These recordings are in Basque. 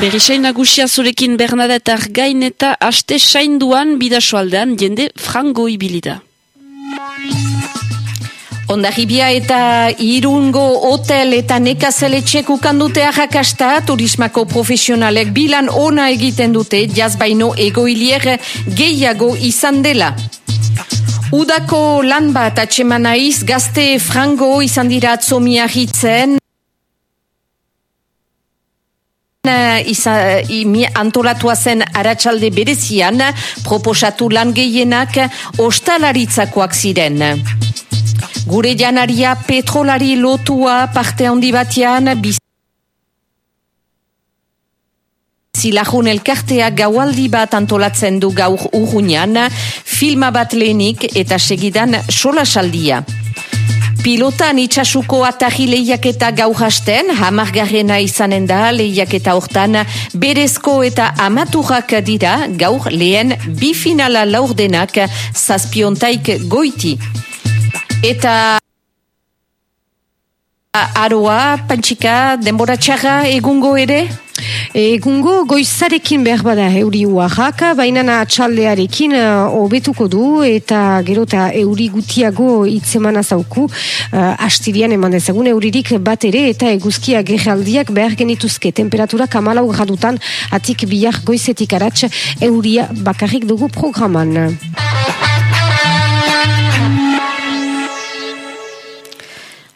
Berisain nagusia zurekin Bernadette Argain eta aste sainduan bidasoaldean jende frango ibilida. Ondarribia eta irungo hotel eta nekazeletxek ukandute arrakasta turismako profesionalek bilan ona egiten dute jazbaino egoilier gehiago izan dela. Udako lan bat atsemanaiz gazte frango izan dira atzomiahitzen Isa, imi, antolatua zen aratsalde berezian proposatu lan gehienak ostalaritzakoak ziren. Gure janaria petrolari lotua parte handi batean Zilajun elkartea gaualdi bat antolatzen du gaur urruñan, filma bat lehenik eta segidan solasaldia. Pilotan itxasuko ataji lehiak eta gau hasten, hamargarrena izanen da lehiak eta hortan berezko eta amaturrak dira gaur lehen bi finala laurdenak zazpiontaik goiti. Eta aroa, pantxika, denbora txarra egungo ere? Egungo goizarekin behar bada euri uarrak, baina atxaldearekin hobetuko du eta gero eta euri gutiago itzemana zauku uh, astirian eman dezagun euririk bat ere eta eguzkia gerraldiak behar genituzke temperatura kamalau gradutan atik bihar goizetik aratx euria bakarrik dugu programan.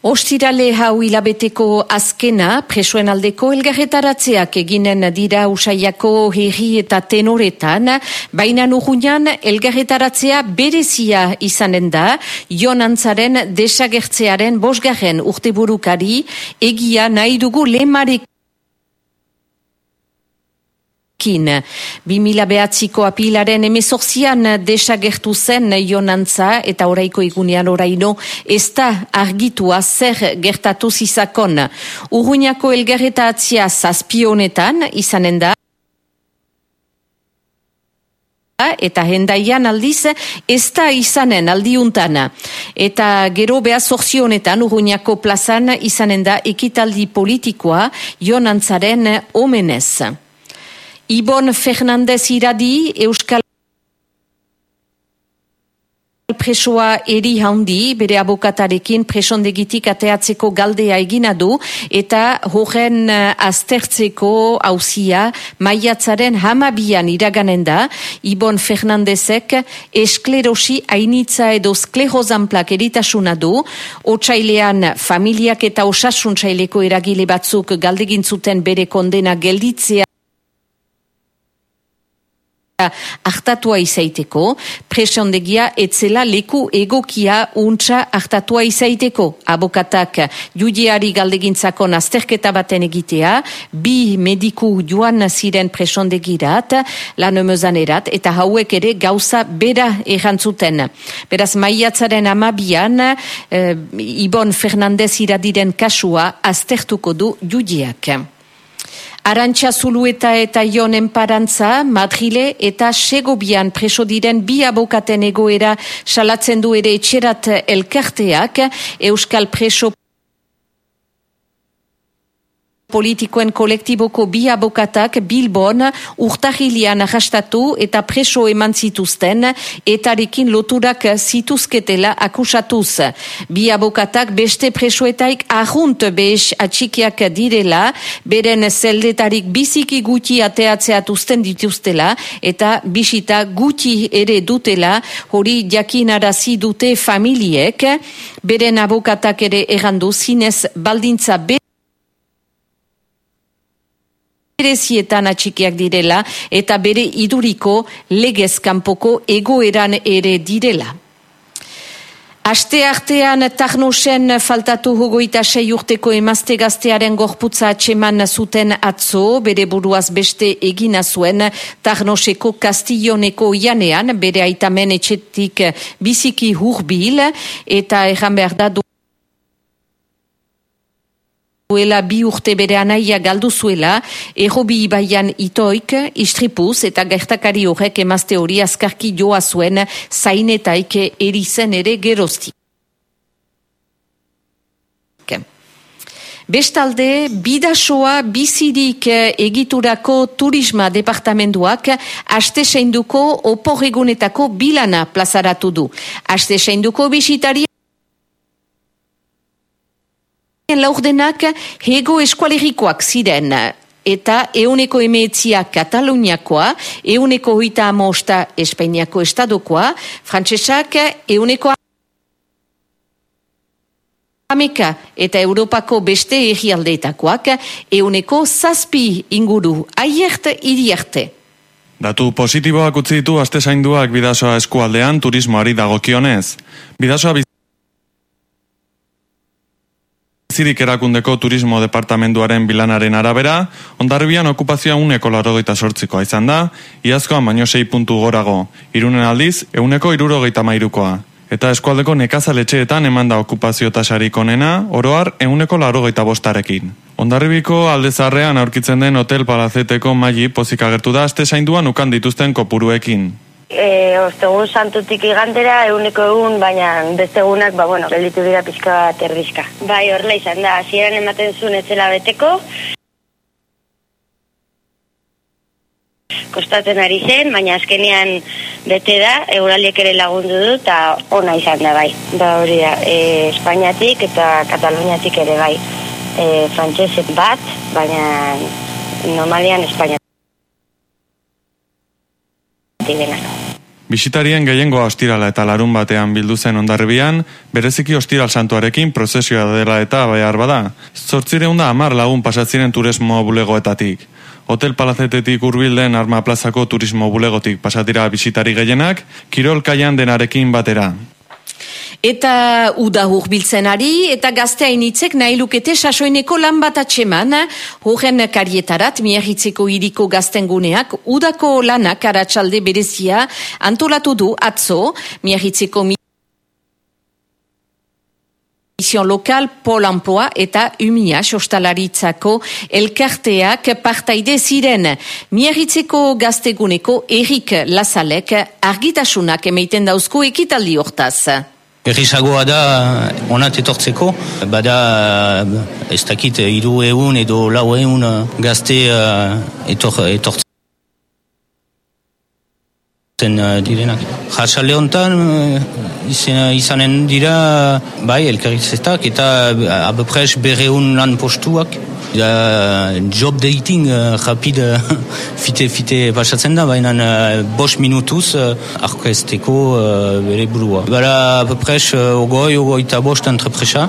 Ostirale hau hilabeteko azkena, presoen aldeko elgarretaratzeak eginen dira usaiako herri eta tenoretan, baina nuhunan elgarretaratzea berezia izanen da, jonantzaren desagertzearen bosgarren urteburukari, egia nahi dugu lemarek kin. 2000 behatziko apilaren emezorzian desagertu zen jonantza eta oraiko igunean oraino ez da argitua zer gertatu zizakon. Urruñako elgarreta atzia zazpionetan izanen da eta hendaian aldiz ez da izanen aldiuntana. Eta gero beha honetan urruñako plazan izanen da ekitaldi politikoa jonantzaren omenez. Ibon Fernandez iradi Euskal presoa eri handi, bere abokatarekin presondegitik ateatzeko galdea egina du, eta horren aztertzeko hauzia maiatzaren hamabian iraganen da, Ibon Fernandezek esklerosi hainitza edo sklerozanplak eritasuna du, otxailean familiak eta osasuntzaileko eragile batzuk galdegintzuten bere kondena gelditzea hartatua izaiteko, presondegia etzela leku egokia untsa hartatua izaiteko. Abokatak judiari galdegintzako nazterketa baten egitea, bi mediku joan ziren presondegirat, lan erat, eta hauek ere gauza bera errantzuten. Beraz, maiatzaren amabian, e, Ibon Fernandez iradiren kasua aztertuko du judiak. Arantxa Zulueta eta Ionen Parantza, Madrile eta Segobian preso diren bi abokaten egoera salatzen du ere etxerat elkarteak, Euskal Preso politikoen kolektiboko bi abokatak Bilbon urtahilian arrastatu eta preso eman zituzten etarekin loturak zituzketela akusatuz. Bi abokatak beste presoetaik ahunt behes atxikiak direla, beren zeldetarik biziki guti ateatzeatuzten dituztela eta bisita guti ere dutela hori jakinarazi dute familiek, beren abokatak ere errandu zinez baldintza be berezietan atxikiak direla eta bere iduriko legez kanpoko egoeran ere direla. Aste artean Tarnosen faltatu hogoita sei urteko emazte gaztearen gorputza atseman zuten atzo, bere buruaz beste egina zuen Tarnoseko Kastilloneko janean, bere aitamen etxetik biziki hurbil, eta erran behar da duela bi urte bere anaia galdu zuela, errobi ibaian itoik, istripuz eta gertakari horrek emazte hori azkarki joa zuen zainetaik erizen ere geroztik. Bestalde, bidasoa bizirik egiturako turisma departamenduak aste seinduko oporregunetako bilana plazaratu du. Aste seinduko bisitari laurdenak hego eskualerikoak ziren eta euneko emeetzia Kataluniakoa, euneko hoita amosta Espainiako estadokoa, frantsesak euneko Ameka eta Europako beste egialdeetakoak euneko zazpi inguru aiert iriarte. Datu positiboak utzi ditu aste zainduak bidasoa eskualdean turismoari dagokionez. Bidasoa bizirik erakundeko turismo departamenduaren bilanaren arabera, ondarribian okupazioa uneko larogeita sortzikoa izan da, iazkoan baino sei puntu gorago, irunen aldiz, euneko irurogeita mairukoa eta eskualdeko nekazaletxeetan eman da okupazio tasarik onena, oroar euneko larogeita bostarekin. Ondarribiko aldezarrean aurkitzen den hotel palazeteko maili pozik agertu da aste zainduan ukan dituzten kopuruekin. E, ostegun santutik igandera, eguneko egun, baina beste egunak, ba, bueno, gelditu dira pixka bat erdizka. Bai, horrela izan da, hasieran ematen zuen etzela beteko, kostatzen ari zen, baina azkenean bete da, euraliek ere lagundu du, eta ona izan da bai. Da hori da, e, Espainiatik eta Kataluniatik ere bai. E, Frantxezet bat, baina normalian Espainiatik. Bisitarien gehiengoa ostirala eta larun batean bildu zen ondarribian, bereziki ostiral santuarekin prozesioa dela eta behar bada. Zortzireun da amar lagun pasatziren turismo bulegoetatik. Hotel Palacetetik urbilden Arma Plazako turismo bulegotik pasatira bisitari gehienak, Kirol Kaian denarekin batera. Eta uda hurbiltzen ari, eta gaztea initzek nahi lukete sasoineko lan bat atxeman, horren karietarat, miahitzeko iriko gaztenguneak, udako lanak aratsalde berezia antolatu du atzo, miahitzeko Mission lokal, Pol Ampoa eta Umia sostalaritzako elkarteak partaide ziren. Miarritzeko gazteguneko Erik Lazalek argitasunak emeiten dauzko ekitaldi hortaz. Errizagoa da onat etortzeko, bada ez dakit iru egun edo lau egun gazte etor, etortzeko. Zen uh, direnak. Jatsale honetan uh, izanen dira bai elkarritzetak eta uh, abepres berreun lan postuak da, job dating uh, rapid uh, fite fite basatzen da baina uh, bos minutuz uh, arkezteko uh, bere burua. Bara abepres uh, ogoi ogoi eta bost entrepresa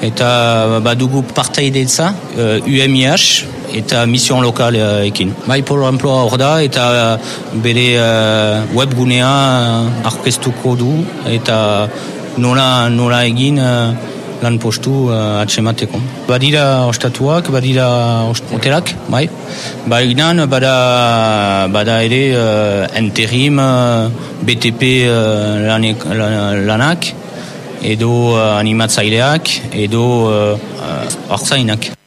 eta badugu partaidetza uh, UMIH eta mission lokal ekin. Bai polo emploa hor da eta bere uh, webgunea uh, du eta nola, nola egin lan postu uh, atsemateko. Badira ostatuak, badira hotelak, bai. Baina bada, bada ere uh, interim uh, BTP uh, lanek, lanak edo uh, animatzaileak edo uh, uh,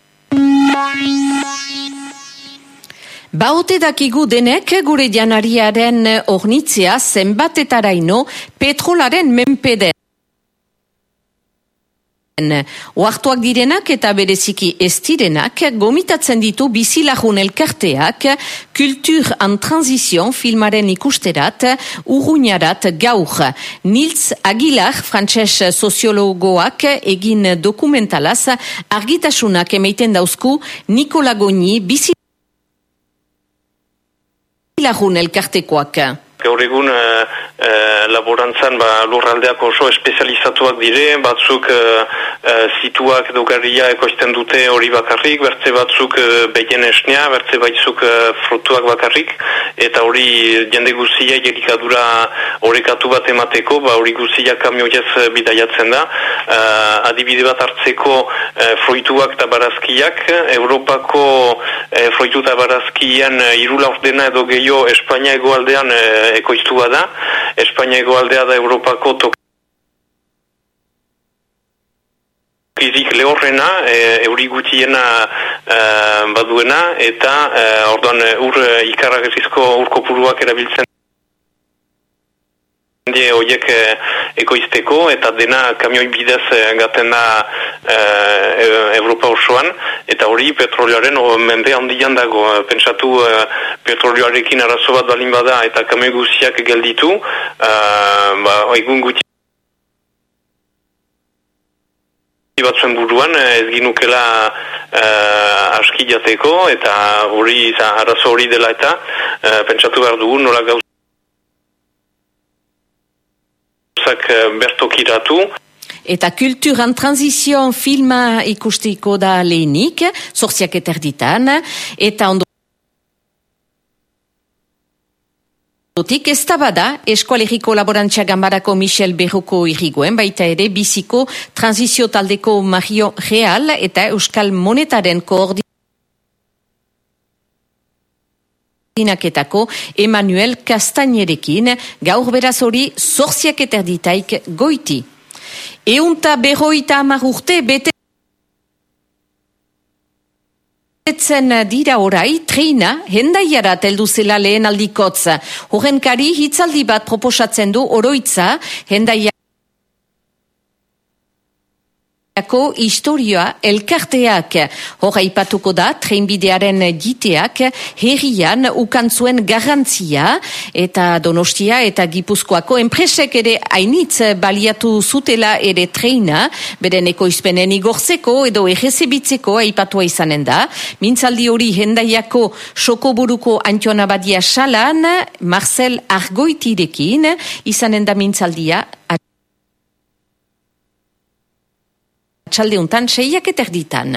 Baote dakigu denek gure janariaren ornitzea zenbatetaraino petrolaren menpeden. Oartuak direnak eta bereziki ez direnak gomitatzen ditu bizilajun elkarteak kultur and transizion filmaren ikusterat urruñarat gaur. Nils Aguilar, frantses soziologoak egin dokumentalaz argitasunak emeiten dauzku Nikola Goni bizilajun lagun elkartekoak. Gaur egun uh, laborantzan ba, lurraldeak oso espezializatuak dire, batzuk uh, uh, zituak dogarria ekoizten dute hori bakarrik, bertze batzuk uh, behien esnea, bertze batzuk uh, frutuak bakarrik, eta hori jende guzia jelikadura horrekatu bat emateko, ba, hori guzia kamioiaz bidaiatzen da. Uh, adibide bat hartzeko uh, fruituak eta barazkiak, Europako uh, fruitu eta barazkian irula ordena edo gehiago Espainia egoaldean uh, ekoiztua da, Espainia egoaldea da Europako tok Izik lehorrena, e, euri gutiena e, baduena, eta e, orduan ur ikarragezizko urkopuruak erabiltzen Die horiek eh, ekoizteko eta dena kamioi bidez eh, gaten da eh, Europa osoan eta hori petrolioaren mende handian dago. Eh, pentsatu eh, petrolioarekin arazo bat balin bada eta kamioi guziak gelditu, eh, ba, egun guti batzuen buruan eh, ez ginukela uh, aski jateko eta hori arazo hori dela eta uh, pentsatu behar dugu nola gauz gauzak eh, bertokiratu. Eta kulturan transizion filma ikustiko da lehenik, sortziak eterditan, eta ondo Otik ez da eskualeriko laborantzia gambarako Michel Berruko irrigoen, baita ere biziko transizio taldeko Mario Real eta Euskal Monetaren koordinatuen Inaketako Emanuel Kastainerekin gaur beraz hori zorziak eterditaik goiti. Eunta berroita amar urte bete Etzen dira orai, treina, hendaiara teldu zela lehen aldikotz. Horren hitzaldi bat proposatzen du oroitza, hendaiara Ko historioa elkarteak. Hor aipatuko da treinbidearen giteak herrian ukantzuen garantzia. Eta donostia eta gipuzkoako enpresek ere hainitz baliatu zutela ere treina. Beren ekoizpenen igorzeko edo egezebitzeko aipatua izanen da. Mintzaldi hori hendaiako sokoburuko antioana badia salan Marcel Argoitirekin. Izanen da mintzaldia txaldeuntan seiak eterditan.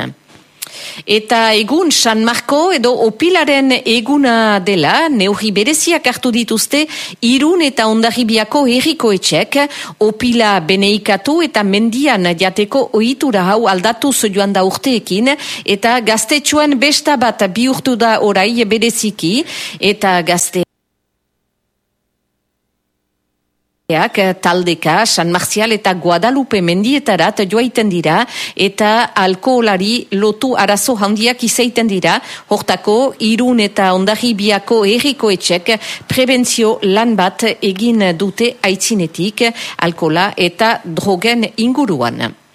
Eta egun San Marco edo opilaren eguna dela, neuhi bereziak hartu dituzte, irun eta ondarribiako erriko etxek, opila beneikatu eta mendian jateko ohitura hau aldatu joan da urteekin, eta gaztetxuan besta bat bihurtu da orai bereziki, eta gazte Eh, taldeka, San Marcial eta Guadalupe mendietarat joaiten dira eta alkoholari lotu arazo handiak izaiten dira, hortako irun eta ondari biako erriko etxek prebentzio lan bat egin dute aitzinetik alkola eta drogen inguruan.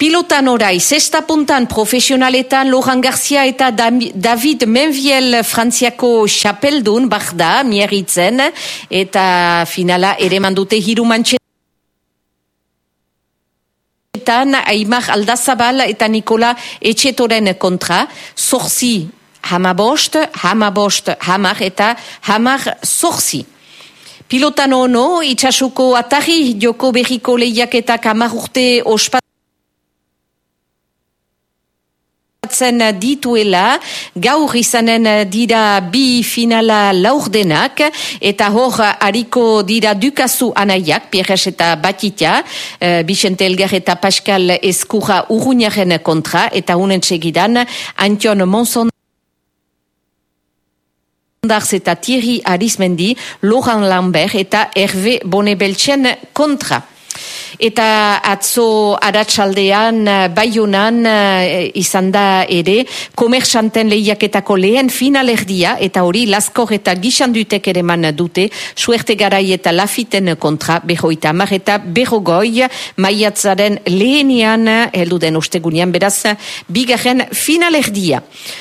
Pilotan orai, zesta puntan profesionaletan Lohan Garcia eta David Menviel frantziako xapeldun, da, mieritzen, eta finala ere mandute hiru mantxetan, Aimar Aldazabal eta Nikola Etxetoren kontra, zorzi hamabost, hamabost hamar eta hamar zorzi. Pilotan ono, itxasuko atari joko behiko lehiaketak hamar urte ospat, jokatzen dituela, gaur izanen dira bi finala laurdenak, eta hor hariko dira dukazu anaiak, Pierres eta Batitia, uh, Bixente Elgar eta Pascal Eskurra urruñaren kontra, eta unen segidan, Antion Monson Darz eta Thierry Arismendi, Laurent Lambert eta Hervé Bonebeltsen kontra. Eta atzo aratsaldean eh, baiunan eh, izan da ere komersanten lehiaketako lehen finalerdia eta hori laskor eta gixandutek ere man dute suerte garai eta lafiten kontra behoita amar eta behogoi maiatzaren lehenian heldu den ostegunian beraz bigarren finalerdia.